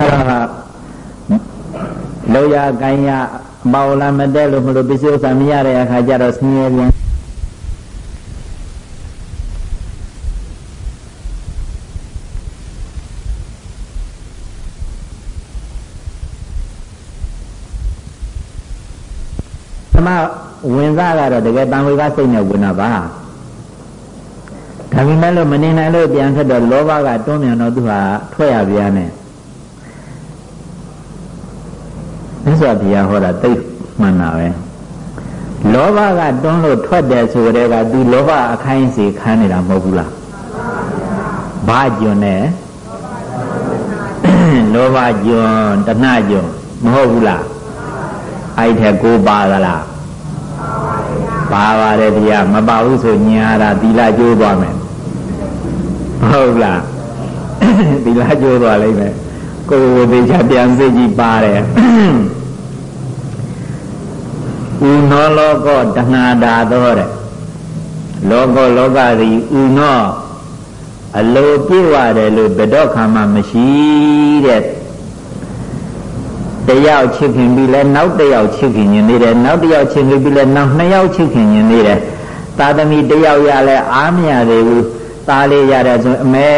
အဲ့ဒါလောရကိုင်းရမောင်လာမတက်လို့မလို့ပစ္စည်းဥစ္စာမရတဲ့အခါကျတော့ဆင်းရဲပြန်သမဝင်စားကတော့တကယ်တန်ဝေကစိတ်နဲ့ဝင်တာပါဒါပေမဲ့လို့မနေနိုင်လို့ပြန်ထွက်တော့လောဘကတွန်းမြန်တော့သူဟာထွက်ရပြန်တယ် မြတ်စွာဘုရားဟောတာသိမှန်တာပဲလောဘကတွန်းလို့ထွက်တယ်ဆိုတဲ့ကသူလောဘအခိုင်းစီခံနေတာမဟုတ်ဘူးလားဘာကြွနဲ့လောဘကြွတဏှကြွမဟုတ်ဘူးလားအဲ့ထက်ကိုပါသလားပါပါတယ်ဗျာမပါဘူးဆိုညာတာသီလကျိုးသွားမယ်ဟုတ်လားသီလကျိုးသွားလိမ့်မယ်ကိုယ်ကိုယ်သေးချာပြန်စိတ်ကြည့်ပါတယ် ဥနောလောကောတဏှာတာသောတဲ့လောကောလောကသည်ဥနောအလိုပြည့်ဝတယ်လို့ဘယ်တော့ခါမှမရှိတဲ့တယောက်ချစ်ခင်ပြီးလဲနောက်တယောက်ချစ်ခင်ရင်နေတယ်နောက်တယောက်ချစ်ခင်ပြီးလဲနောက်နှစ်ယောက်ချစ်ခင်ရင်နေတယ်သာသမီတယောက်ရလဲအားမရသေးဘူးသားလေးရတယ်ဆိုအမေ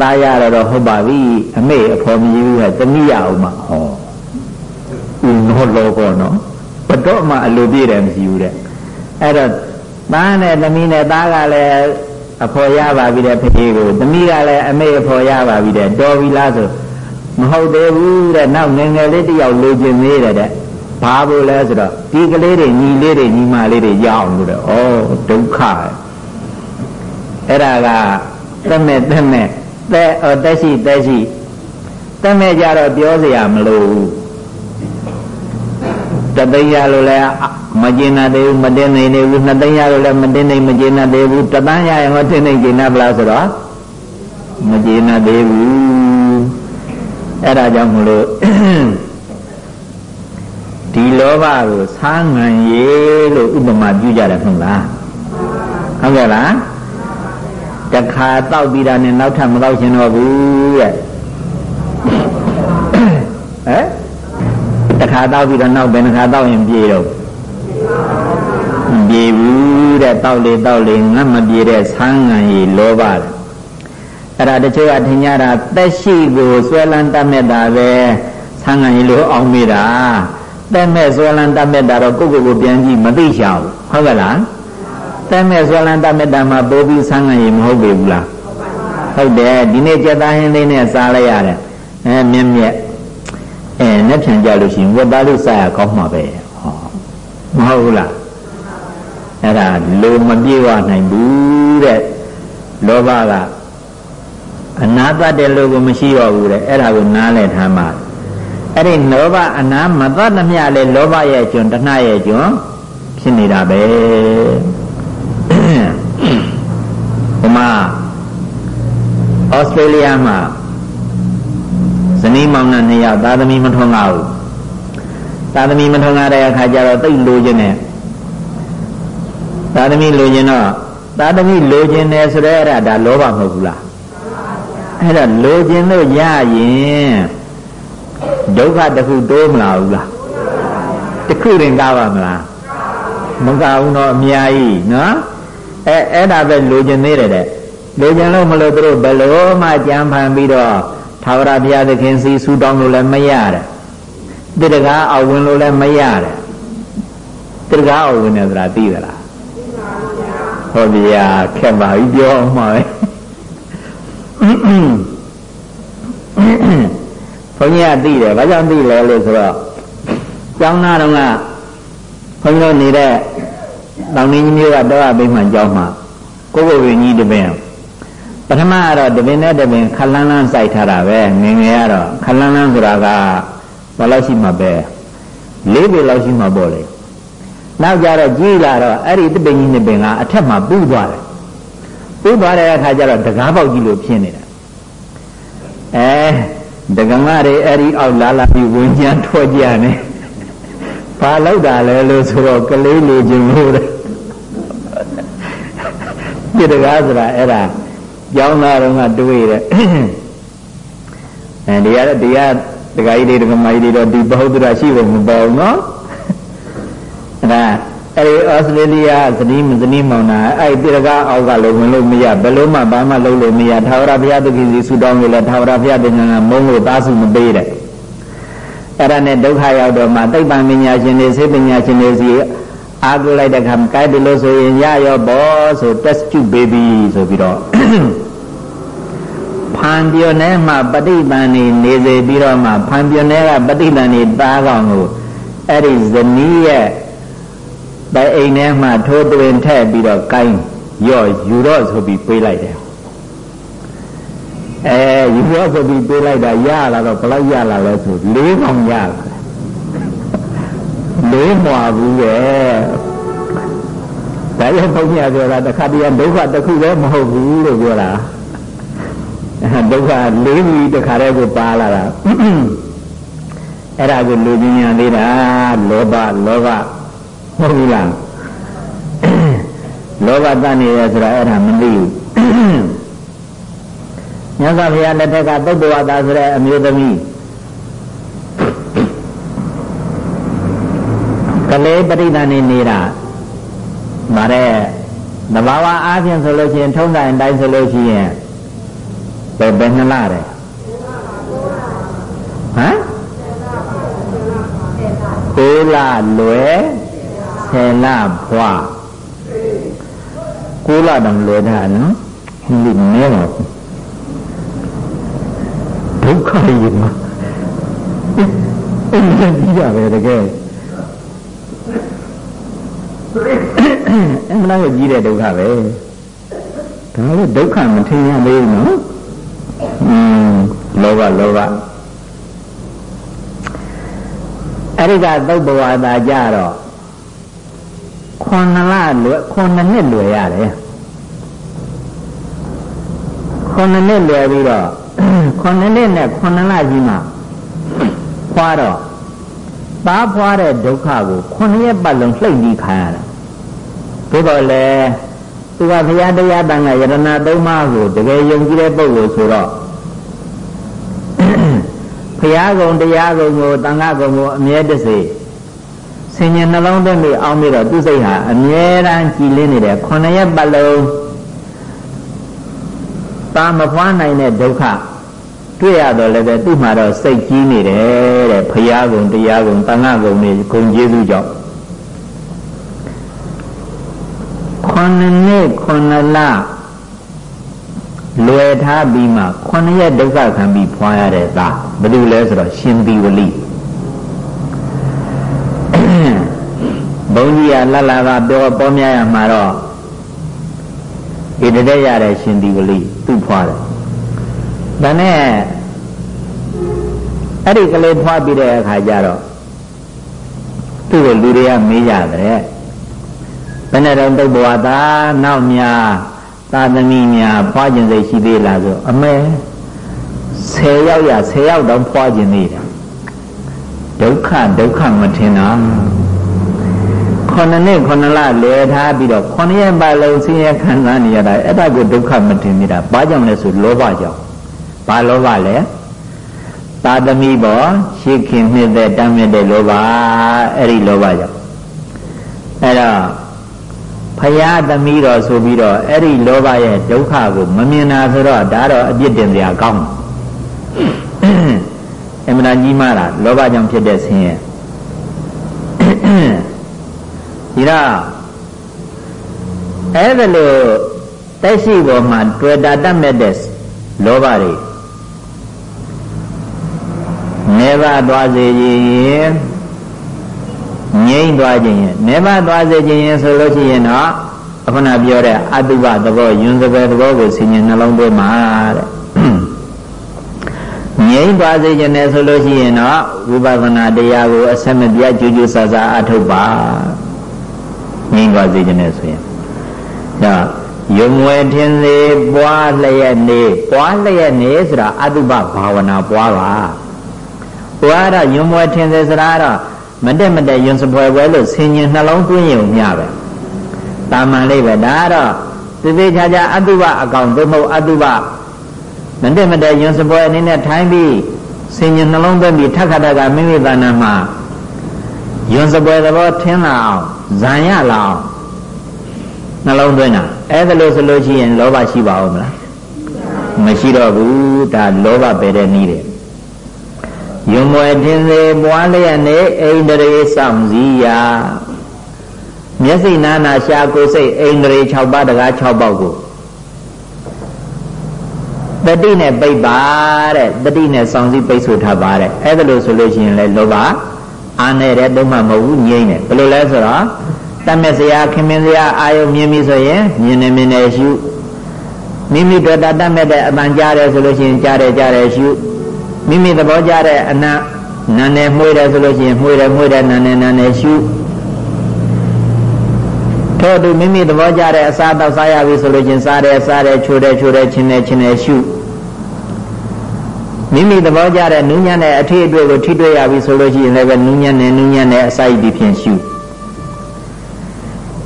သားရတော့ဟုတ်ပါပြီအမေအဖေမကြီးဘူးဟဲ့တမိရအောင်မဟောဥနောလောကောနော် ဘတော့မှအလိုပြည့်တယ်မရှိဘူးတဲ့အဲ့တော့သားနဲ့သမီးနဲ့သားကလည်းအဖော်ရပါပြီတဲ့ဖေကိုသမီးကလည်းအမေအဖော်ရပါပြီတဲ့တော်ပြီလားဆိုမဟုတ်သေးဘူးတဲ့နောက်ငယ်ငယ်လေးတယောက်လိုချင်သေးတယ်တဲ့ဘာလို့လဲဆိုတော့ဒီကလေးတွေညီလေးတွေညီမလေးတွေရအောင်လို့တဲ့ဩဒုက္ခအဲ့ဒါကသက်မဲ့သက်မဲ့သက်အသက်ရှိသက်ရှိသက်မဲ့ကြတော့ပြောเสียမလို့ဘူး တသိန်းရလို့လည်းမကျင်နာသေးဘူးမတင်နိုင်သေးဘူးနှစ်သိန်းရလို့လည်းမတင်နိုင်မကျင်နာသေးဘူးတသန်းရရင်မတင်နိုင်ကျင်နာပလားဆိုတော့မကျင်နာသေးဘူးအဲ့ဒါကြောင့်မလို့ဒီလောဘကိုဆားငံရေလို့ဥပမာပြုကြတယ်ဟုတ်လားဟုတ်ကဲ့လားတခါတောက်ပြီးတာနဲ့နောက်ထပ်မတောက်ရှင်တော့ဘူးတဲ့ဟမ်တ ခါတောက်ပြီးတော့နောက်ဘယ်နှခါတောက်ရင်ပြေတော့မပြေဘူးတဲ့တောက်လေတောက်လေငတ်မပြေတဲ့ဆန်းငံကြီးလောဘတဲ့အဲ့ဒါတချို့ကထင်ကြတာတက်ရှိကိုဆွဲလန်းတတ်မဲ့တာပဲဆန်းငံကြီးလို့အောင်မိတာတက်မဲ့ဆွဲလန်းတတ်မဲ့တာတော့ကိုယ့်ကိုယ်ကိုပြန်ကြည့်မသိချောင်ဟုတ်ကဲ့လားတက်မဲ့ဆွဲလန်းတတ်မဲ့တာမှာပိုးပြီးဆန်းငံကြီးမဟုတ်ပေဘူးလားဟုတ်တယ်ဒီနေ့ကြက်သားဟင်းလေးနဲ့စားလိုက်ရတယ်အဲမြက်မြ က်အဲနဲ့ဖြန်ကြလို့ရှိရင်ဝတ်သားလို့စားရကောင်းမှာပဲဟောမဟုတ်ဘူးလားအဲ့ဒါလိုမပြေဝနိုင်ဘူးတဲ့လောဘကအနာတတ်တဲ့လူကမရှိတော့ဘူးတဲ့အဲ့ဒါကိုနားလည်ထားမှာအဲ့ဒီလောဘအနာမတတ်သမျှလေလောဘရဲ့ကျွန်းတဏှရဲ့ကျွန်းဖြစ်နေတာပဲဟိုမှာဩစတြေးလျမှာ ဇနီးမောင်နှံနှစ်ယောက်သာသမီမထွန်းကားဘူးသာသမီမထွန်းကားတဲ့အခါကျတော့တိတ်လိုချင်တယ်သာသမီလိုချင်တော့သာသမီလိုချင်တယ်ဆိုတော့အဲ့ဒါဒါလောဘမဟုတ်ဘူးလားအဲ့ဒါလိုချင်လို့ရရင်ဒုက္ခတစ်ခုတိုးမလာဘူးလားတစ်ခုရင်ကားပါမလားမကားဘူးတော့အများကြီးနော်အဲအဲ့ဒါပဲလိုချင်သေးတယ်တဲ့လိုချင်လို့မလို့သူတို့ဘယ်လို့မှကြံဖန်ပြီးတော့ ထာဝရဘုရားသခင်စီဆူတောင်းလို့လည်းမရတဲ့တိတကားအဝင်လို့လည်းမရတဲ့တိတကားအဝင်တယ်ဆိုတာသိသလားဟုတ်ပြီယာခက်ပါပြီပြောအောင်ပါပဲဘုန်းကြီးကသိတယ်ဘာကြောင့်သိလဲလို့ဆိုတော့ကျောင်းသားတော်ကဘုန်းကြီးတို့နေတဲ့တောင်နေကြီးမျိုးကတော့အဘိမှန်ကျောင်းမှာကိုကိုဝင်ကြီးတပင် ပထမကတော့တပင်နဲ့တပင်ခလန်းလန်းစိုက်ထားတာပဲငငယ်ကတော့ခလန်းလန်းဆိုတာကဘယ်လောက်ရှိမှပဲလေးပေလောက်ရှိမှပေါ့လေနောက်ကြတော့ကြီးလာတော့အဲ့ဒီတပင်ကြီးနှစ်ပင်ကအထက်မှာပူးသွားတယ်ပူးသွားတဲ့အခါကျတော့တကားပေါက်ကြီးလို့ဖြစ်နေတာအဲဒကမတွေအဲ့ဒီအောက်လာလာပြီးဝင်ကြထွက်ကြနေဘာလောက်တာလဲလို့ဆိုတော့ကလေးလိုချင်လို့တဲ့ဒီတကားဆိုတာအဲ့ဒါ ကျောင်းသားတော်ကတွေးတယ်အဲဒီရဒီရဒကာကြီးတွေဒကာမကြီးတွေတော့ဒီဘဟုတ္တရရှိဖို့မပေါ်ဘူးနော်အဲ့ဒါအဲ့ဒီဩစတြေးလျဇနီးမဇနီးမောင်နာအဲ့ဒီတကားအောက်ကလည်းဝင်လို့မရဘယ်လို့မှဘာမှလုပ်လို့မရသာဝရဘုရားသခင်စီဆူတောင်းလို့လည်းသာဝရဘုရားသခင်ကမုန်းလို့သားစုမပေးတဲ့အဲ့ဒါနဲ့ဒုက္ခရောက်တော့မှသိပ္ပံပညာရှင်တွေစေပညာရှင်တွေစီအားကိုလိုက်တဲ့ခါကိုက်တယ်လို့ဆိုရင်ရရောဘောဆို test tube baby ဆိုပြီးတော့ ဖန်ပြနေမှပဋိသန္ဓေနေစေပြီးတော့မှဖန်ပြနေကပဋိသန္ဓေသားကောင်ကိုအဲ့ဒီဇနီးရဲ့တိုင်အိမ်ထဲမှာထိုးတွင်ထည့်ပြီးတော့ကိုင်းရော့ယူတော့ဆိုပြီးပေးလိုက်တယ်အဲယူတော့ဆိုပြီးပေးလိုက်တာရလာတော့ဘယ်လောက်ရလာလဲဆို၄ကောင်ရလာလေးမွာဘူးပဲ ဒါကြောင့်ဘုရားပြောတာတခါတည်းဒုက္ခတစ်ခုလည်းမဟုတ်ဘူးလို့ပြောတာဒုက္ခလေးပြီးတခါတည်းကိုပါလာတာအဲ့ဒါကိုလူပညာလေးတာလောဘလောဘမဟုတ်ဘူးလားလောဘတတ်နေရဆိုတာအဲ့ဒါမသိဘူးမြတ်စွာဘုရားလက်ထက်ကသုတ္တဝါသာဆိုတဲ့အမျိုးသမီးကလေးပရိသတ်နေနေတာ ဗါတဲ့သဘာဝအားဖြင့်ဆိုလို့ရှိရင်ထုံးတိုင်းတိုင်းဆိုလို့ရှိရင်ဘယ်ဘယ်နှလားတဲ့ဟမ်ကိုလာလွယ်ဆယ်လဖွာကိုလာတော့လွယ်တာနော်ဒီနေပါဒုက္ခကြီးမှာအဲ့ဒါကြီးရပဲတကယ် အမှန်တော့ကြီးတဲ့ဒုက္ခပဲဒါလည်းဒုက္ခမထင်ရသေးဘူးနော်อืมလောဘလောဘအဲ့ဒီကသုတ်ဘဝသာကြတော့ခွန်လလွယ်ခွန်နှစ်လွယ်ရတယ်ခွန်နှစ်လွယ်ပြီးတော့ခွန်နှစ်နဲ့ခွန်လကြီးမှဖွာတော့သားဖွာတဲ့ဒုက္ခကိုခွန်ရက်ပတ်လုံးလှိမ့်ပြီးခံရတာ သို့တော်လည်းသူကဘုရားတရားတန်ခါယရဏသုံးပါးကိုတကယ်ယုံကြည်တဲ့ပုဂ္ဂိုလ်ဆိုတော့ဘုရားကုံတရားကုံကိုတန်ခါကုံကိုအမြဲတစေဆင်ញနှလုံးသွင်းပြီးအောင်းပြီးတော့သူစိတ်ဟာအမြဲတမ်းကြည်လင်းနေတယ်ခொနရက်ပတ်လုံးတာမဖွားနိုင်တဲ့ဒုက္ခတွေ့ရတော့လည်းပဲသူ့မှာတော့စိတ်ကြီးနေတယ်တဲ့ဘုရားကုံတရားကုံတန်ခါကုံတွေဂုံကျေးဇူးကြောင့် ခုနှစ်နှစ်ခုနှစ်လလွယ်ထားပြီးမှခုနှစ်ရက်ဒုက္ခခံပြီးဖွာရတဲ့သားဘယ်လိုလဲဆိုတော့ရှင်သီဝလိဘုန်းကြီးကလတ်လာကပြောပေါ်များရမှာတော့ဒီတည်းရတဲ့ရှင်သီဝလိသူ့ဖွာတယ်ဒါနဲ့အဲ့ဒီကလေးဖွာပြီးတဲ့အခါကျတော့သူ့ကိုလူတွေကမေးကြတယ် ဘယ်နဲ့တော့တုတ်ဘဝသာနောက်များသာသမီများဖွားခြင်းစိတ်ရှိသေးလားဆိုအမဲ10ယောက်ရ10ယောက်တော့ဖွားခြင်းသေးတယ်ဒုက္ခဒုက္ခမထင်တာခုနှစ်နှစ်ခုနှစ်လလဲထားပြီးတော့ခုနှစ်ရက်ပတ်လုံးဆင်းရဲခံစားနေရတာအဲ့ဒါကိုဒုက္ခမထင်မိတာဘာကြောင့်လဲဆိုလောဘကြောင့်ဘာလောဘလဲသာသမီပေါ်ရှိခင်နှစ်သက်တမ်းမြတဲ့လောဘအဲ့ဒီလောဘကြောင့်အဲ့တော့ ဖရာသမီးတော်ဆိုပြီးတော့အဲ့ဒီလောဘရဲ့ဒုက္ခကိုမမြင်တာဆိုတော့ဒါတော့အပြစ်တင်စရာကောင်းအမှန်ကြီးမားတာလောဘကြောင့်ဖြစ်တဲ့ဆင်းရဲဒီတော့အဲ့ဒါလို့တက်ရှိပေါ်မှာတွေ့တာတတ်မဲ့တဲ့လောဘတွေနေပါသွားစေရင် ငြိမ့်သွားခြင်းရင်နေမသွားစေခြင်းရင်ဆိုလို့ရှိရင်တော့အခုနပြောတဲ့အတုပသဘောယွန်းစပယ်သဘောကိုဆင်ញနှလုံးသွင်းမှာတဲ့ငြိမ့်သွားစေခြင်းနဲ့ဆိုလို့ရှိရင်တော့ဝိပဿနာတရားကိုအဆက်မပြတ်ကြွကြွဆဆအထုတ်ပါငြိမ့်သွားစေခြင်းနဲ့ဆိုရင်ဒါယုံဝဲထင်စေပွားလျက်နေပွားလျက်နေဆိုတာအတုပဘာဝနာပွားပါပွားတော့ယုံဝဲထင်စေဆိုတာတော့ မတက်မတက်ယွန်စပွဲပွဲလို့ဆင်ញင်နှလုံးသွင်းရုံမျှပဲတာမန်လေးပဲဒါကတော့သေသေးချာချာအတုပအကောင်သို့မဟုတ်အတုပမတက်မတက်ယွန်စပွဲအနေနဲ့ထိုင်းပြီးဆင်ញနှလုံးသွင်းပြီးထက်ခါတကမိမိတဏ္ဍာမှာယွန်စပွဲသဘောထင်းလာအောင်ဇံရလာအောင်နှလုံးသွင်းတာအဲ့ဒါလို့ဆိုလို့ရှိရင်လောဘရှိပါဦးမလားမရှိတော့ဘူးဒါလောဘပဲတဲ့နည်းတယ် ယုံမွယ်တင်စေပွားလျက်နေအိန္ဒြေဆောင်စည်းရာမျက်စိနာနာရှာကိုယ်စိတ်အိန္ဒြေ6ပါးတကား6ပေါက်ကိုတတိနဲ့ပိတ်ပါတဲ့တတိနဲ့ဆောင်စည်းပိတ်ဆို့ထားပါတဲ့အဲ့ဒါလို့ဆိုလို့ရှိရင်လေလောဘအာနေတဲ့တုံးမှမဟုတ်ဘူးငြိမ့်တယ်ဘယ်လိုလဲဆိုတော့တတ်မဲ့စရာခင်မင်းစရာအာယုံမြင်ပြီဆိုရင်မြင်နေမြင်နေရှုမိမိတို့တတ်မဲ့တဲ့အပန်ကြားတယ်ဆိုလို့ရှိရင်ကြားတယ်ကြားတယ်ရှု မိမိသဘောကျတဲ့အနတ်နာနဲ့မှုတယ်ဆိုလို့ရှိရင်မှုတယ်မှုတယ်နာနဲ့နာနဲ့ရှုထို့သူမိမိသဘောကျတဲ့အစားတောက်စားရပြီဆိုလို့ချင်းစားတယ်စားတယ်ချိုးတယ်ချိုးတယ်ချင်းတယ်ချင်းတယ်ရှုမိမိသဘောကျတဲ့နူးညံ့တဲ့အထည်အတွေ့ကိုထိတွေ့ရပြီဆိုလို့ရှိရင်လည်းပဲနူးညံ့တဲ့နူးညံ့တဲ့အစာရည်ဒီဖြင့်ရှု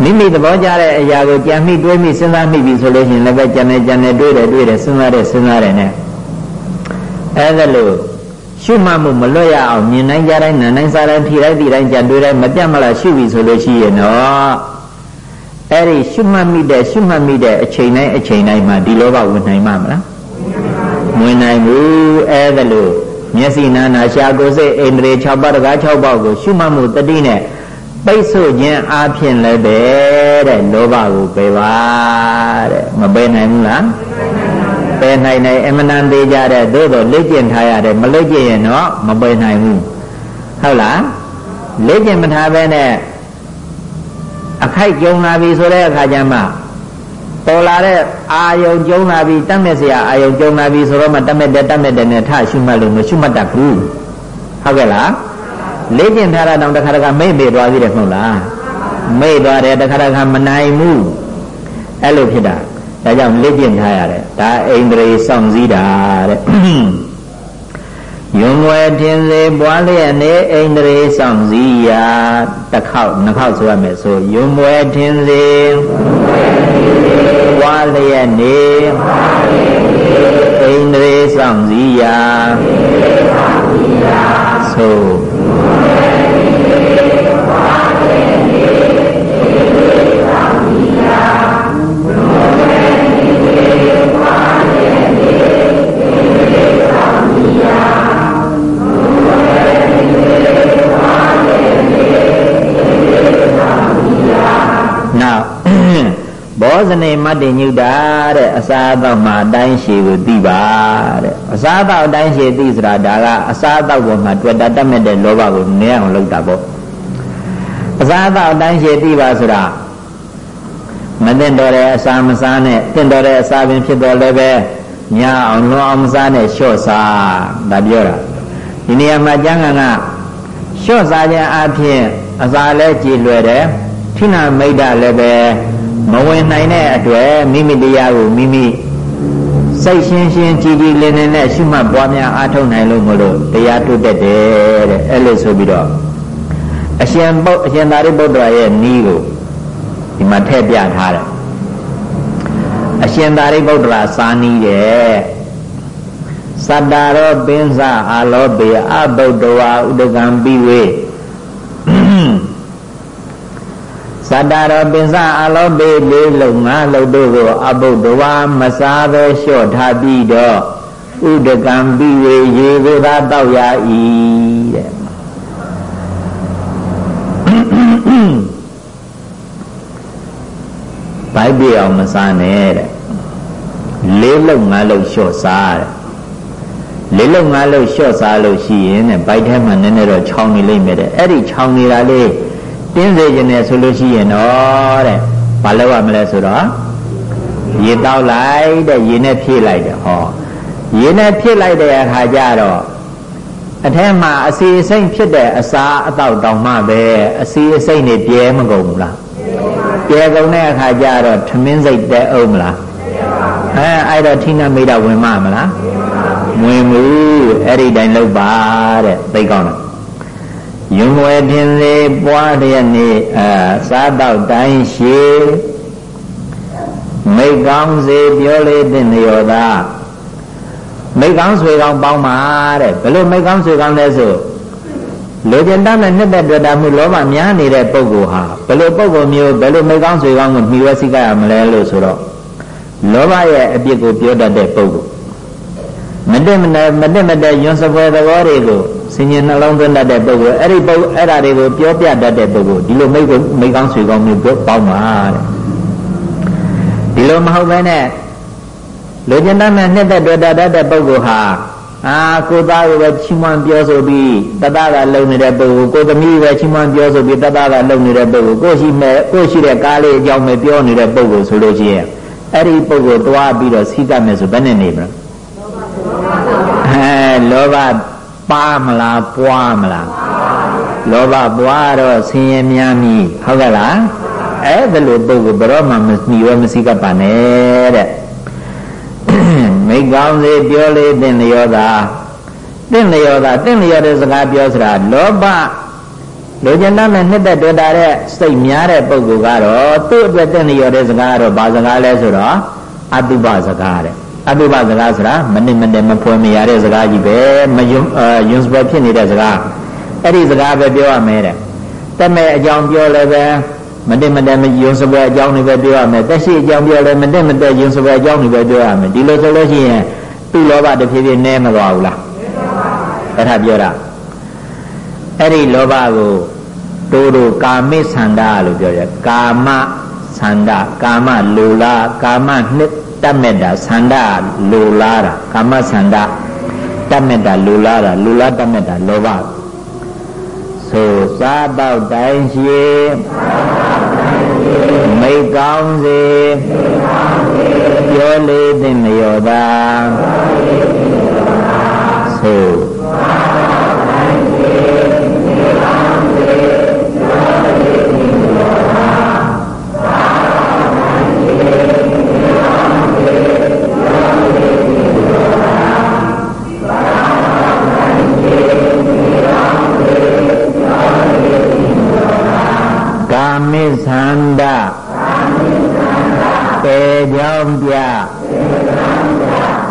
မိမိသဘောကျတဲ့အရာကိုကြံမိတွေးမိစဉ်းစားမိပြီဆိုလို့ရှိရင်လည်းပဲကြံနေကြံနေတွေးတယ်တွေးတယ်စဉ်းစားတယ်စဉ်းစားတယ်နဲ့ အဲဒါလို့ရှုမှတ်မှုမလွတ်ရအောင်မြင်နိုင်ကြတိုင်းနားနိုင်စားတိုင်းထိတိုင်းဒီတိုင်းကြံတွေးတိုင်းမပြတ်မလားရှုပြီဆိုလို့ရှိရင်တော့အဲ့ဒီရှုမှတ်မိတဲ့ရှုမှတ်မိတဲ့အချိန်တိုင်းအချိန်တိုင်းမှာဒီလောဘဝင်နိုင်မှာမလားဝင်နိုင်ဘူးအဲ့ဒါလို့မျက်စိနာနာရှာကိုယ်စိတ်အိန္ဒြေ6ပါးတကား6ပါးကိုရှုမှတ်မှုတတိနဲ့ပိတ်ဆို့ခြင်းအပြင်လည်းပဲတဲ့လောဘကိုပယ်ပါတဲ့မပယ်နိုင်ဘူးလား ပယ်နိုင်နိုင်အမှန်တန်သေးကြတဲ့သို့တော့လက်ကျင့်ထားရတယ်မလက်ကျင့်ရင်တော့မပယ်နိုင်ဘူးဟုတ်လားလက်ကျင့်မထားဘဲနဲ့အခိုက်ကြုံလာပြီဆိုတဲ့အခါကျမှပေါ်လာတဲ့အာယုံကြုံလာပြီတတ်မဲ့စရာအာယုံကြုံလာပြီဆိုတော့မှတတ်မဲ့တဲ့တတ်မဲ့တဲ့နဲ့ထရှုမှတ်လို့မရှုမှတ်တတ်ဘူးဟုတ်ကဲ့လားလေ့ကျင့်ထားတာတောင်တစ်ခါတစ်ခါမိတ်မေ့သွားသေးတယ်မဟုတ်လားမိတ်သွားတယ်တစ်ခါတစ်ခါမနိုင်ဘူးအဲ့လိုဖြစ်တာ ဒါကြောင့်လေ့ကျင့်ထားရတယ်ဒါအိန္ဒြေစောင့်စည်းတာတဲ့ယုံဝဲတင်စေပွားလျက်နေအိန္ဒြေဆောင်စည်းရာတစ်ခေါက်နှစ်ခေါက်ဆိုရမယ်ဆိုယုံဝဲတင်စေပွားလျက်နေအိန္ဒြေဆောင်စည်းရာဆို နေမတ္တိညုတာတဲ့အစာအသောက်မှာအတိုင်းရှိကိုသိပါတဲ့အစာအသောက်အတိုင်းရှိသိဆိုတာဒါကအစာအသောက်ပေါ်မှာတွေ့တာတတ်မဲ့တဲ့လောဘကိုနည်းအောင်လုပ်တာပေါ့အစာအသောက်အတိုင်းရှိသိပါဆိုတာမသိတော်တဲ့အစာမစားနဲ့သင်တော်တဲ့အစာပင်ဖြစ်တော်လည်းပဲညာအောင်လွန်အောင်မစားနဲ့လျှော့စားဒါပြောတာဒီနေရာမှာကျမ်းဂန်ကလျှော့စားခြင်းအပြင်အစာလည်းကြည်လွယ်တယ်ထိနာမိတ်တာလည်းပဲ မဝင်နိုင်တဲ့အတွက်မိမိတရားကိုမိမိစိတ်ရှင်းရှင်းကြည်ကြည်လင်လင်နဲ့ရှုမှတ်ပွားများအားထုတ်နိုင်လို့မလို့တရားထုတ်တတ်တယ်တဲ့အဲ့လိုဆိုပြီးတော့အရှင်ဘုတ်အရှင်သာရိပုတ္တရာရဲ့နီးကိုဒီမှာထည့်ပြထားတယ်အရှင်သာရိပုတ္တရာစာနီးတဲ့သတ္တရောပင်္စအာလောပေအဘုဒ္ဓဝါဥဒကံပိဝေ သတ္တရောပင်စအလောပေလေးလုံးငါလုံးတို့ကိုအဘုဒ္ဓဝါမစားပဲလျှော့ထားပြီးတော့ဥဒကံပြီးဝေရေကိုသာတောက်ရ၏တဲ့ဘိုက်ပြေအောင်မစားနဲ့တဲ့လေးလုံးငါလုံးလျှော့စားတဲ့လေးလုံးငါလုံးလျှော့စားလို့ရှိရင်တဲ့ဘိုက်ထဲမှာနည်းနည်းတော့ချောင်းနေလိမ့်မယ်တဲ့အဲ့ဒီချောင်းနေတာလေး တင်းစေခြင်းနဲ့ဆိုလို့ရှိရင်တော့တဲ့ဘာလုပ်ရမလဲဆိုတော့ရေတောက်လိုက်တဲ့ရေနဲ့ဖြည့်လိုက်တယ်ဟောရေနဲ့ဖြည့်လိုက်တဲ့အခါကျတော့အထက်မှာအစီအစိမ့်ဖြစ်တဲ့အစာအတော့တောင်မှပဲအစီအစိမ့်နေပြဲမကုန်ဘူးလားပြဲကုန်တဲ့အခါကျတော့ထမင်းစိတ်တဲအောင်မလားအဲအဲ့တော့ထိနာမိတာဝင်မမလားဝင်ဘူးအဲ့ဒီတိုင်းလုပ်ပါတဲ့သိကောင်းတ ယ်ယုံဝဲတင်လေပွားလျက်နေအာစားတော့တိုင်းရှိမိတ်ကောင်းစေပြောလေတဲ့နေရောသာမိကောင်းဆွေကောင်းပေါင်းပါတဲ့ဘယ်လိုမိကောင်းဆွေကောင်းလဲဆိုလူကျင်တတ်မဲ့နှစ်သက်တွေ့တာမှုလောဘများနေတဲ့ပုဂ္ဂိုလ်ဟာဘယ်လိုပုဂ္ဂိုလ်မျိုးဘယ်လိုမိကောင်းဆွေကောင်းကိုမှီဝဲစိတ်ရမလဲလို့ဆိုတော့လောဘရဲ့အပြစ်ကိုပြောတတ်တဲ့ပုဂ္ဂိုလ်မတက်မနဲ့မတက်မတဲ့ယွန်စပွဲသဘောတွေကို စင်ញနှလုံးသွင်းတတ်တဲ့ပုဂ္ဂိုလ်အဲ့ဒီပုဂ္ဂိုလ်အဲ့ဒါတွေကိုပြောပြတတ်တဲ့ပုဂ္ဂိုလ်ဒီလိုမိတ်မိကောင်းဆွေကောင်းမျိုးပြောပေါင်းပါတဲ့ဒီလိုမဟုတ်ဘဲနဲ့လူကျင်တတ်မဲ့နှစ်သက်တွေ့တတ်တဲ့ပုဂ္ဂိုလ်ဟာအာကိုသားကိုပဲချီးမွမ်းပြောဆိုပြီးတတကလုံနေတဲ့ပုဂ္ဂိုလ်ကိုသမီးပဲချီးမွမ်းပြောဆိုပြီးတတကလုံနေတဲ့ပုဂ္ဂိုလ်ကိုရှိမဲ့ကိုရှိတဲ့ကားလေးအကြောင်းပဲပြောနေတဲ့ပုဂ္ဂိုလ်ဆိုလို့ရှိရင်အဲ့ဒီပုဂ္ဂိုလ်တွားပြီးတော့စီကမယ်ဆိုဘယ်နဲ့နေမလဲအဲလောဘ ပါမလားပွားမလားလောဘပွားတော့ဆင်းရဲများမိဟုတ်ကဲ့လားအဲ့ဒါလိုပုဂ္ဂိုလ်ဘယ်တော့မှမမီဝဲမစီကပါနဲ့တဲ့မိကောင်းစေပြောလေသင်လျောသာသင်လျောသာသင်လျောတဲ့စကားပြောစရာလောဘလိုချင်တတ်မဲ့နှစ်သက်တွေ့တာတဲ့စိတ်များတဲ့ပုဂ္ဂိုလ်ကတော့သူ့အတွက်သင်လျောတဲ့စကားကတော့ဘာစကားလဲဆိုတော့အတုပစကားတဲ့ အတုပစကားဆိုတာမနစ်မနဲ့မဖွယ်မရတဲ့စကားကြီးပဲမယွန်းယွန်းစပွဲဖြစ်နေတဲ့စကားအဲ့ဒီစကားပဲပြောရမယ်တဲ့တမဲ့အကြောင်းပြောလည်းပဲမတက်မတက်မယုံစပွဲအကြောင်းတွေပဲပြောရမယ်တက်ရှိအကြောင်းပြောလဲမတက်မတက်ယုံစပွဲအကြောင်းတွေပဲပြောရမယ်ဒီလိုဆိုလို့ရှိရင်သူ့လောဘတဖြည်းဖြည်းနည်းမသွားဘူးလားအဲ့ဒါပြောတာအဲ့ဒီလောဘကိုတိုးတိုးကာမိသန္တာလို့ပြောရကာမသန္တာကာမလူလာကာမနှစ် တတ်မဲ့တာသန္တာလူလာတာကာမသန္တာတတ်မဲ့တာလူလာတာလူလာတတ်မဲ့တာလောဘဆိုစားတော့တိုင်းရှိမိတ်ကောင်းစေပြောလေသင်လျော်သာဆို ကြောင်း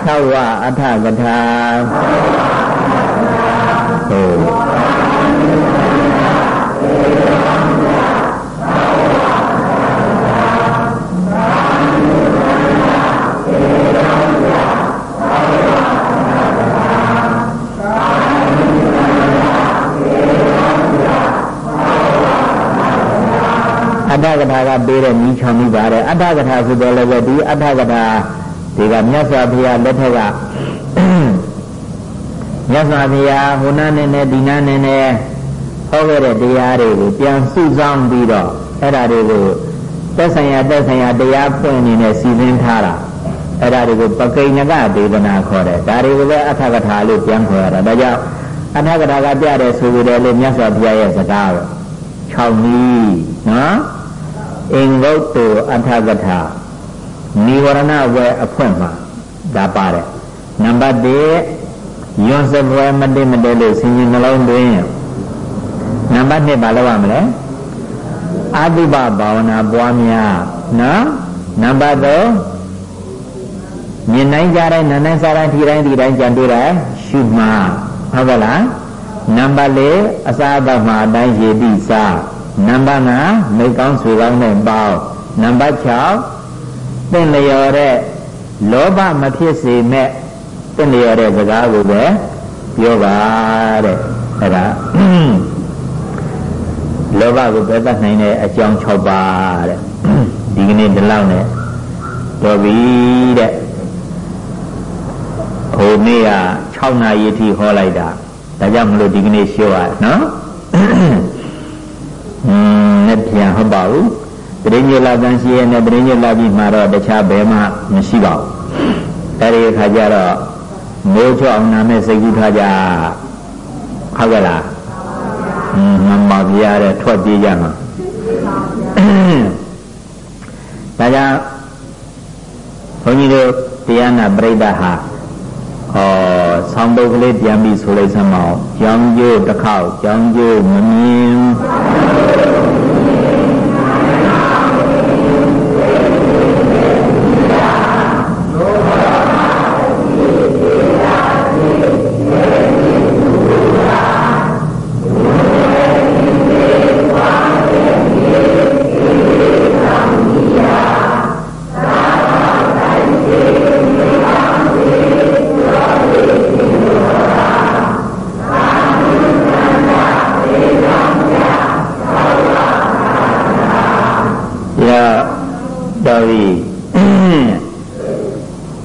ပြ၆ဝအထကထာထ တဲ့ဤချောင်မိပါတယ်အဋ္ဌကထာဆိုတော့လည်းပဲဒီအဋ္ဌကထာဒီကမြတ်စွာဘုရားလက်ထက်ကမြတ်စွာဘုရားဟိုနာနဲ့နဲ့ဒီနာနဲ့နဲ့ဟောခဲ့တဲ့တရားတွေကိုပြန်စုဆောင်းပြီးတော့အဲ့ဒါတွေကိုသက်ဆိုင်ရာသက်ဆိုင်ရာတရားပွင့်နေနဲ့စီစဉ်ထားတာအဲ့ဒါတွေကိုပကိဏကဒေသနာခေါ်တယ်ဒါတွေကိုပဲအဋ္ဌကထာလို့ပြန်ခေါ်ရတာဒါကြောင့်အဋ္ဌကထာကပြတယ်ဆိုပြီးတော့လေမြတ်စွာဘုရားရဲ့စကားပဲ6နည်းနော် အင်္ဂုတ်တုအထကထာနိဝရဏဝဲအဖွင့်မှာဒါပါတယ်နံပါတ်1ယွန်စပွဲမတိမတဲလို့ဆင်ញင်နှလုံးသွင်းနံပါတ်2ဘာလုပ်ရမလဲအတုပဘာဝနာပွားများနော်နံပါတ်3မြင်နိုင်ကြတဲ့နာနဲ့စားတိုင်းထီတိုင်းဒီတိုင်းကြံတွေ့တယ်ရှုမှားဟုတ်ကလားနံပါတ်4အစာအသောက်မှာအတိုင်းရည်တိစား နံပါတ်5မိကောင်းဆွေကောင်းနဲ့ပေါင်းနံပါတ်6သင်လျော်တဲ့လောဘမဖြစ်စေမဲ့သင်လျော်တဲ့စကားကိုပဲပြောပါတဲ့အဲ့ဒါလောဘကိုပယ်တတ်နိုင်တဲ့အကြောင်း6ပါးတဲ့ဒီကနေ့ဒီလောက်နဲ့တော်ပြီတဲ့ဟိုနေ့က6နာရီအထိဟောလိုက်တာဒါကြောင့်မလို့ဒီကနေ့ရှင်းရနော်อืมနဲ့ပြန်ဟုတ်ပါဘူးတ ရင်ကြီးလာတန်းရှိရဲ့နဲ့တရင်ကြီးလာပြီးမှတော့တခြားဘယ်မှမရှိပါဘူးအဲဒီအခါကျတော့မိုးချောအောင်နာမဲ့စိတ်ကူးထားကြဟုတ်ကဲ့လားอืมမမပြရတဲ့ထွက်ပြေးကြမှာဒါကြောင့်ဘုန်းကြီးတို့တရားနာပြိဋ္ဌာဟာဩဆောင်းပုတ်ကလေးပြန်ပြီးဆိုလိုက်စမ်းမအောင်ကြောင်းကျိုးတစ်ခေါက်ကြောင်းကျိုးမမြင်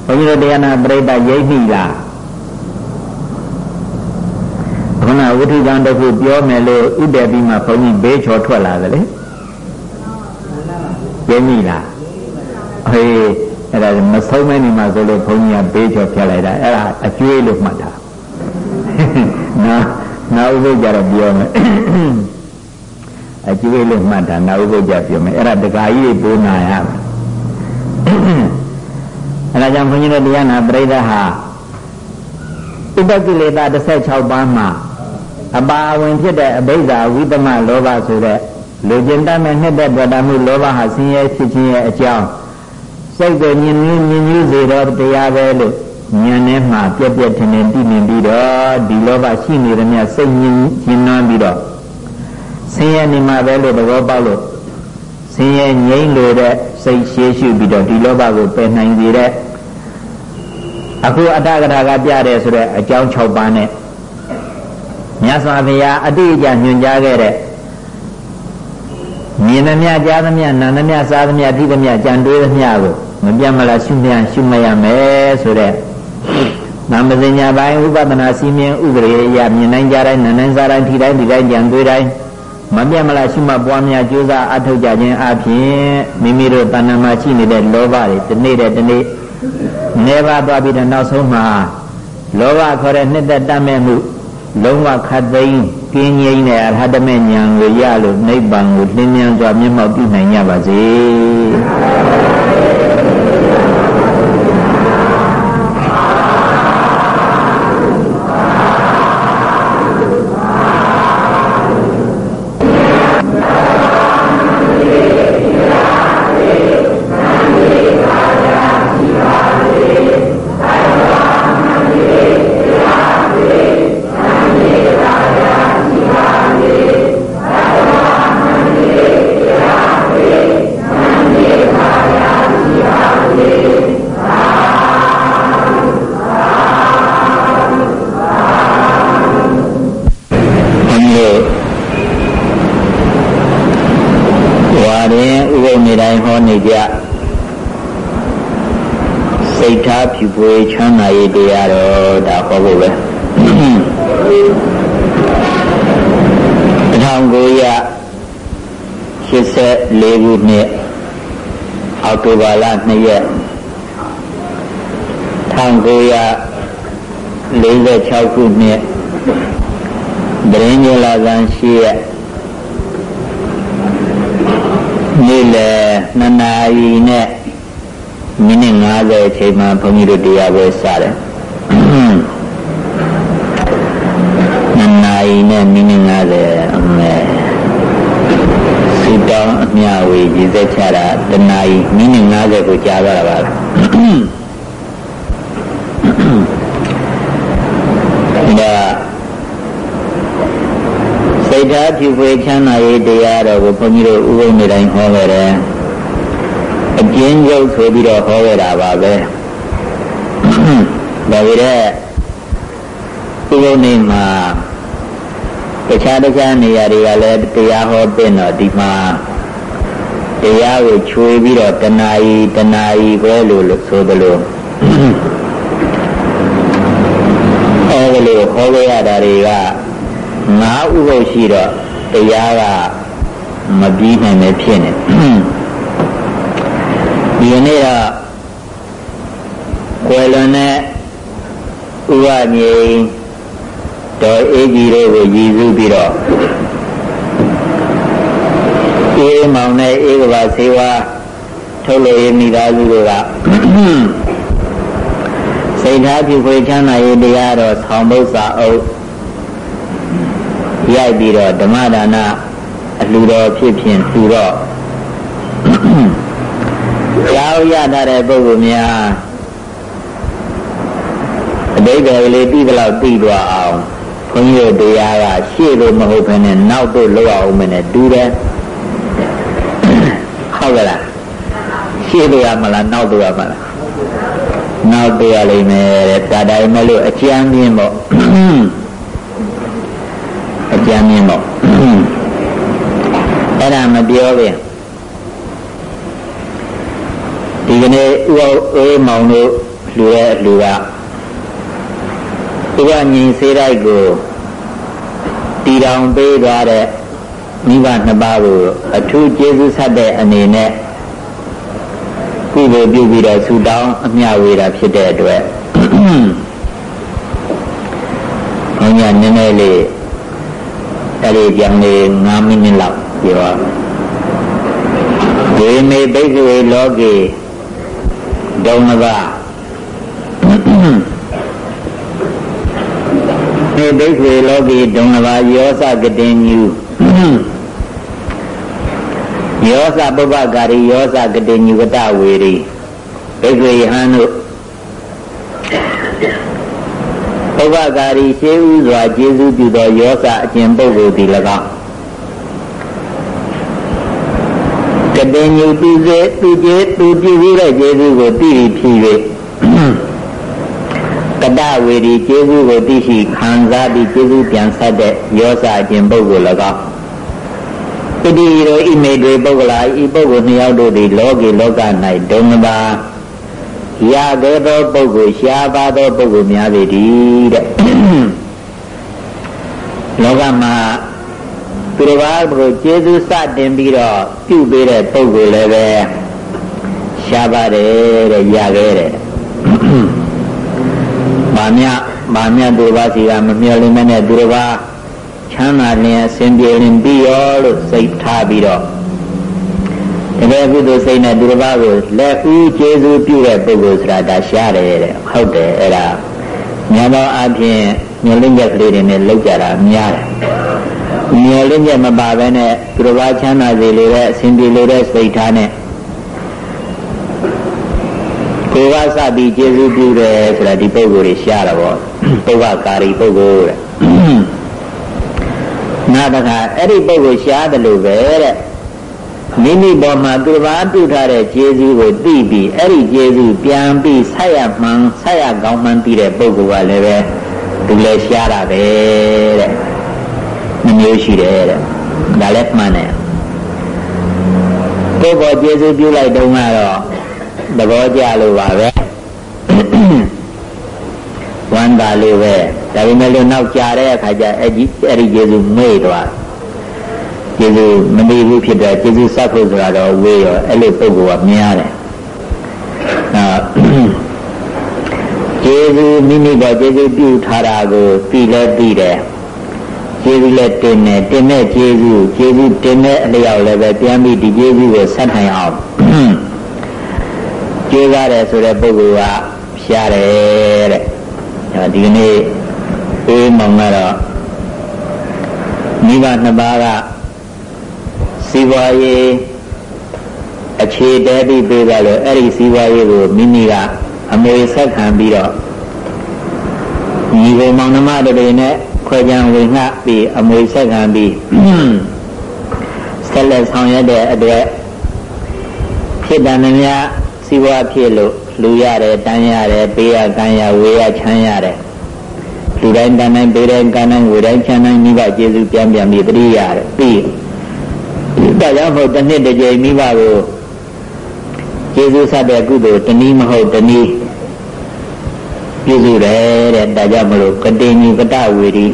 တို့တရားနာပရိသတ်ရိပ်မိလားခဏဝိထုကံတစ်ခုပြောမယ်လို့ဥတည်ပြီးမှဘုန်းကြီးဘေးချော်ထွက်လာတယ်လေရိပ်မိလားဟေးအဲ့ဒါမဆုံးမဲနေမှာဆိုလို့ဘုန်းကြီးကဘေးချော်ဖြတ်လိုက်တာအဲ့ဒါအကျွေးလို့မှတ်တာနော်နောက်ဥပ္ပကြတော့ပြောမယ်အကျွေးလို့မှတ်တာနောက်ဥပ္ပကြပြောမယ်အဲ့ဒါတခါကြီးပိုးနာရမယ် အဲဒါကြောင့်ဘုန်းကြီးတို့တရားနာပရိသတ်ဟာဥပကိလေသာ16ပါးမှာအပါအဝင်ဖြစ်တဲ့အဘိဓါဝိသမလောဘဆိုတဲ့လူကျင်တတ်မဲ့နှစ်သက်ပေါ်တာမှုလောဘဟာဆင်းရဲဖြစ်ခြင်းရဲ့အကြောင်းစိတ်ကိုညင်ညင်းညင်ညူးစေတော့တရားပဲလို့ဉာဏ်နဲ့မှပြက်ပြက်ထင်ထင်သိမြင်ပြီးတော့ဒီလောဘရှိနေတယ်မြတ်စိတ်ညင်ညင်နှွမ်းပြီးတော့ဆင်းရဲနေမှာပဲလို့သဘောပေါက်လို့ဆင်းရဲငြိမ့်လို့တဲ့ စိတ်ရှေးရှုပြီးတော့ဒီလောဘကိုပယ်နိုင်စေတဲ့အခုအတ္တကထာကပြတယ်ဆိုတော့အကြောင်း6ပါးနဲ့မြတ်စွာဘုရားအတိအကျညွှန်ကြားခဲ့တဲ့မြင်သမျှကြားသမျှနာသမျှစားသမျှသိသမျှကြံတွေးသမျှကိုမပြတ်မလားရှုမြရှုမရမယ်ဆိုတဲ့နာမစင်ညာပိုင်းဥပဒနာစီမင်းဥပဒေအရမြင်နိုင်ကြတိုင်းနာနိုင်စားတိုင်းထိတိုင်းဒီတိုင်းကြံတွေးတိုင်း မပြတ်မလားရှုမှတ်ပွားများကြိုးစားအထောက်ကြခြင်းအပြင်မိမိတို့တဏ္ဍာမှာရှိနေတဲ့လောဘတွေဒီနေ့တဲ့ဒီနေ့နေပါသွားပြီးတဲ့နောက်ဆုံးမှာလောဘခေါ်တဲ့နှစ်သက်တတ်မဲ့မှုလုံးဝခတ်သိမ်းကင်းငြိမ်းတဲ့အရဟတမေဉာဏ်ကိုရလို့နိဗ္ဗာန်ကိုလင်းမြန်စွာမျက်မှောက်ပြုနိုင်ကြပါစေ ဖြူပွေးချမ်းသာရေးတရားတော်ဒါဟောဖို့ပဲ1984ခုနှစ်အောက်တိုဘာလ2ရက်1946ခုနှစ်ဒရင်ညလာဇန်ရှိရက်နေ့လယ်2နာရီနဲ့ မိနစ်50အချိန်မှာဘုန်းကြီးတို့တရားပွဲစတယ်နှစ်နာရီနဲ့မိနစ်50အမဲစီတောင်းအမြဝေရည်သက်ချတာတနာရီမိနစ်50ကိုကြာသွားတာပါဒါစိတ်ဓာတ်ဖြူဖွေးချမ်းသာရေးတရားတော်ကိုဘုန်းကြီးတို့ဥပ္ပနေတိုင်းဟောခဲ့တယ်အ ကျဉ်းချုပ်ဆိုပြီးတော့ဟောခဲ့တာပါပဲဒါပေမဲ့ဒီလိုနေမှာတခြားတခြားနေရာတွေကလည်းတရားဟောတဲ့တော့ဒီမှာတရားကိုချွေပြီးတော့တဏှာဤတဏှာဤပဲလို့ဆိုသလိုအဲဒီလိုဟောခဲ့ရတာတွေကငါးဥပုပ်ရှိတော့တရားကမပြီးနိုင်ပဲဖြစ်နေ ဒီနေ့တော့ကွယ်လွန်တဲ့ဥပမြေတော်အေးကြီးတို့ကိုရည်စူးပြီးတော့အေးမောင်နဲ့အေးကဘာဆေးဝါးထုတ်လို့ရမိသားစုတို့ကစိတ်ထားပြုခွေချမ်းသာရေးတရားတော်ဆောင်ပု္ပ္ပာအုပ်ရိုက်ပြီးတော့ဓမ္မဒါနအလှူတော်ဖြစ်ဖြင့်သူတော့ ကြားရတတ်တဲ့ပုဂ္ဂိုလ်များအတိတ်ကလေးပြီးတော့ပြီးသွားအောင်ဘုန်းကြီးတို့တရားကရှေ့လို့မဟုတ်ဘဲနဲ့နောက်တို့လောက်အောင်မနဲ့တူတယ်ဟုတ်ကလားရှေ့လို့ရမလားနောက်လို့ရမလားနောက်တွေ့ရလိမ့်မယ်တဲ့ဒါတိုင်းမလို့အကျမ်းမြင့်ပေါ့အကျမ်းမြင့်ပေါ့အဲ့ဒါမပြောပြန် ဒီကနေ့ဥအောင်အေးမောင်တို့လှူတဲ့အလှူကဥပငြိမ်စေတိုက်ကိုတည်တောင်ပေးသွားတဲ့မိဘနှစ်ပါးကိုအထူးကျေးဇူးဆက်တဲ့အနေနဲ့ကုသိုလ်ပြုပြီးတော့ဆုတောင်းအမျှဝေတာဖြစ်တဲ့အတွက်ဘုန်းကြီးနည်းနည်းလေးအဲ့ဒီပြန်လေး9မိနစ်လောက်ပြောဝေမေဘိက္ခဝေလောကေ ဒုံနဘာဟေဘိက္ခဝေလောကေဒုံနဘာယောစကတင်ညူယောစပုပ္ပကာရီယောစကတင်ညူကတဝေရီဘိက္ခဝေဟန်တို့ပုပ္ပကာရီရှေးဥစွာကျေးဇူးပြုသောယောစအကျင့်ပုဂ္ဂိုလ်သည်၎င်း ကတင်ညူသူစေသူကျေသူပြုတဲ့ကျေးဇူးကိုသိပြီးဖြစ်၍ကတဝေဒီကျေးဇူးကိုသိရှိခံစားပြီးကျေးဇူးပြန်ဆက်တဲ့ယောစအကျင့်ပုဂ္ဂိုလ်၎င်းပတိရောဣမေတွေပုဂ္ဂလာဤပုဂ္ဂိုလ်နှစ်ယောက်တို့သည်လောကီလောက၌ဒုံမပါရခဲ့သောပုဂ္ဂိုလ်ရှားပါသောပုဂ္ဂိုလ်များပေတည်းတဲ့လောကမှာ သူတစ်ပါးကိုကျေးဇူးစတင်ပြီးတော့ပြုပေးတဲ့ပုဂ္ဂိုလ်လည်းပဲရှားပါတယ်တဲ့ရခဲ့တဲ့။မာမြမာမြသူတစ်ပါးစီကမမျှော်လင့်မဲ့သူတစ်ပါးချမ်းသာလျင်အစဉ်ပြေလင်ပြီးရောလို့စိတ်ထားပြီးတော့တကယ်ကုသိုလ်စိတ်နဲ့သူတစ်ပါးကိုလက်ဦးကျေးဇူးပြုတဲ့ပုဂ္ဂိုလ်ဆိုတာဒါရှားတယ်တဲ့ဟုတ်တယ်အဲ့ဒါမြတ်သောအဖြစ်မျှော်လင့်ချက်ကလေးတွေနဲ့လောက်ကြတာများတယ် မျောလင့်ချက်မပါဘဲနဲ့သူတော်ဘာချမ်းသာစေလိုတဲ့အစဉ်ပြေလိုတဲ့စိတ်ထားနဲ့ကိုယ်ကစပြီးကျေစုပြုတယ်ဆိုတာဒီပုဂ္ဂိုလ်တွေရှားတာပေါ့ပုဗ္ဗကာရီပုဂ္ဂိုလ်တဲ့နာတခါအဲ့ဒီပုဂ္ဂိုလ်ရှားတယ်လို့ပဲတဲ့မိမိပေါ်မှာသူတစ်ပါးပြုထားတဲ့ကျေးဇူးကိုသိပြီးအဲ့ဒီကျေးဇူးပြန်ပြီးဆက်ရမှန်ဆက်ရကောင်းမှန်ပြီးတဲ့ပုဂ္ဂိုလ်ကလည်းပဲသူလည်းရှားတာပဲတဲ့ နှမျိုးရှိတယ်တဲ့ဒါလည်းမှန်တယ်ကိုယ်ပေါ်ကျေးဇူးပြုလိုက်တုန်းကတော့သဘောကျလို့ပါပဲဝမ်းသာလို့ပဲဒါပေမဲ့လို့နောက်ကြတဲ့အခါကျအဲ့ဒီအဲ့ဒီကျေးဇူးမေ့သွားကျေးဇူးမမေ့ဘူးဖြစ်တော့ကျေးဇူးဆက်ဖို့ဆိုတာတော့ဝေးရောအဲ့လိုပုဂ္ဂိုလ်ကများတယ်အာကျေးဇူးမိမိပေါ်ကျေးဇူးပြုထားတာကိုပြီးလဲပြီးတယ် ကျေးဇူးလည်းတင်တယ်တင်တဲ့ကျေးဇူးကျေးဇူးတင်တဲ့အလျောက်လည်းပဲပြန်ပြီးဒီကျေးဇူးကိုဆက်နိုင်အောင်ကျေးရတယ်ဆိုတဲ့ပုဂ္ဂိုလ်ကရှားတယ်တဲ့ဒီကနေ့အေးမောင်ကတော့မိဘနှစ်ပါးကစီးပွားရေးအခြေတည်းပြီးပေးပါလို့အဲ့ဒီစီးပွားရေးကိုမိမိကအမွေဆက်ခံပြီးတော့ညီကိုမောင်နှမတွေနဲ့ ခွဲကြံဝင်ငှပြီးအမွေဆက်ခံပြီးဆက်လက်ဆောင်ရတဲ့အတွက်ဖြစ်တယ်များစီဝါဖြစ်လို့လူရတယ်တန်းရတယ်ပေးရကံရဝေရချမ်းရတယ်လူတိုင်းတန်းတိုင်းပေးတိုင်းကံတိုင်းဝေတိုင်းချမ်းတိုင်းမိဘကျေးဇူးပြန်ပြန်ပြီးတတိရတယ်ပြီးဒါကြောင့်မို့တစ်နှစ်တစ်ကြိမ်မိဘကိုကျေးဇူးဆက်တဲ့ကုသိုလ်တနည်းမဟုတ်တနည်း ပြုစုတယ်တဲ့ဒါကြောင့်မလို့ကတိညုကတဝေဒီ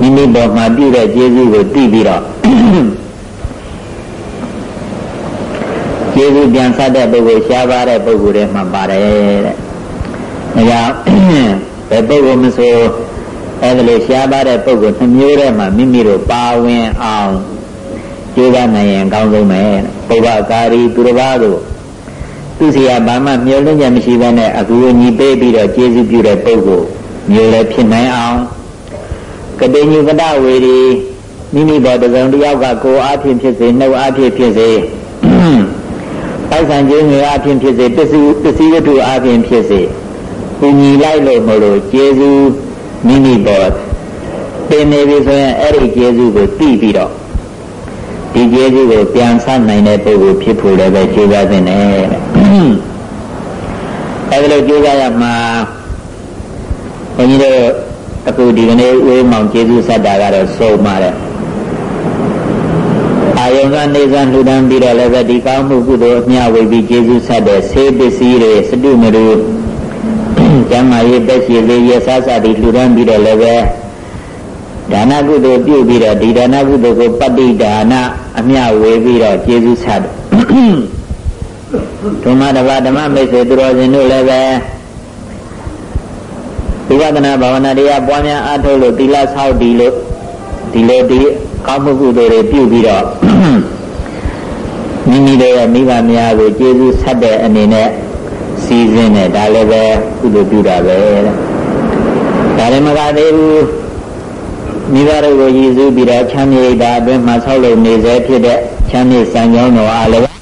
မိမိပေါ်မှာပြုတဲ့ကျေးဇူးကိုသိပြီးတော့ကျေးဇူးပြန်ဆက်တဲ့ပုဂ္ဂိုလ်ရှားပါတဲ့ပုဂ္ဂိုလ်တွေမှာပါတယ်တဲ့။ဒါကြောင့်ဘယ်ပုဂ္ဂိုလ်မဆိုအဲ့ဒါလေရှားပါတဲ့ပုဂ္ဂိုလ်နှမျိုးထဲမှာမိမိတို့ပါဝင်အောင်ကြိုးပမ်းနိုင်ရင်အကောင်းဆုံးပဲ။ပုဗ္ဗကာရီသူတစ်ပါးတို့ သူစီကဘာမှမျောလင့်ချက်မရှိဘဲနဲ့အကူအညီပေးပြီးတော့ကျေးဇူးပြုတဲ့ပုဂ္ဂိုလ်မျိုးလည်းဖြစ်နိုင်အောင်ကတိညုကတဝေဒီမိမိဘောတစုံတယောက်ကကိုယ်အားဖြင့်ဖြစ်စေနှုတ်အားဖြင့်ဖြစ်စေပိုက်ဆံကျင်းငွေအားဖြင့်ဖြစ်စေပစ္စည်းပစ္စည်းဝတ္ထုအားဖြင့်ဖြစ်စေပူညီလိုက်လို့မလို့ကျေးဇူးမိမိဘောတင်နေပြီဆိုရင်အဲ့ဒီကျေးဇူးကိုသိပြီးတော့ဒီကျေးဇူးကိုပြန်ဆနိုင်တဲ့ပုဂ္ဂိုလ်ဖြစ်ဖို့လည်းပဲကျေးဇူးတင်တယ် အဲဒီလိုကျေးဇူးရမှာဘုန်းကြီးတို့အခုဒီကနေ့ဝေးမောင်ကျေးဇူးဆက်တာကတော့ဆုံးပါတယ်အာယုံကနေစံလှူဒန်းပြီးတော့လည်းပဲဒီကောင်းမှုကုသိုလ်အမျှဝေပြီးကျေးဇူးဆက်တဲ့ဆေးပစ္စည်းတွေစတုမရူကျမ်းမာရေးတက်ရှိလေးရဆဆသည်လှူဒန်းပြီးတော့လည်းပဲဒါနကုသိုလ်ပြုပြီးတော့ဒီဒါနကုသိုလ်ကိုပတ္တိဒါနအမျှဝေပြီးတော့ကျေးဇူးဆတယ် ဓမ္မတဘာဓမ္မမိတ်ဆွေသူတော်စင်တို့လည်းပဲဝိပဿနာဘာဝနာတရားပွားများအားထုတ်လို့သီလဆောက်တည်လို့ဒီလိုဒီကောင်းမှုကုသိုလ်တွေပြုပြီးတော့မိမိတို့ရဲ့မိဘများကိုကျေးဇူးဆက်တဲ့အနေနဲ့စီစဉ်တယ်ဒါလည်းပဲကုသိုလ်ပြုတာပဲတဲ့ဒါလည်းမကသေးဘူးမိဘတို့ကိုရည်စူးပြီးတော့ချမ်းမြေတာအတွင်းမှာဆောက်လုပ်နေစေဖြစ်တဲ့ချမ်းမြေစံကြောင်းတော်အားလည်း